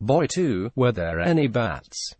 Boy too. were there any bats?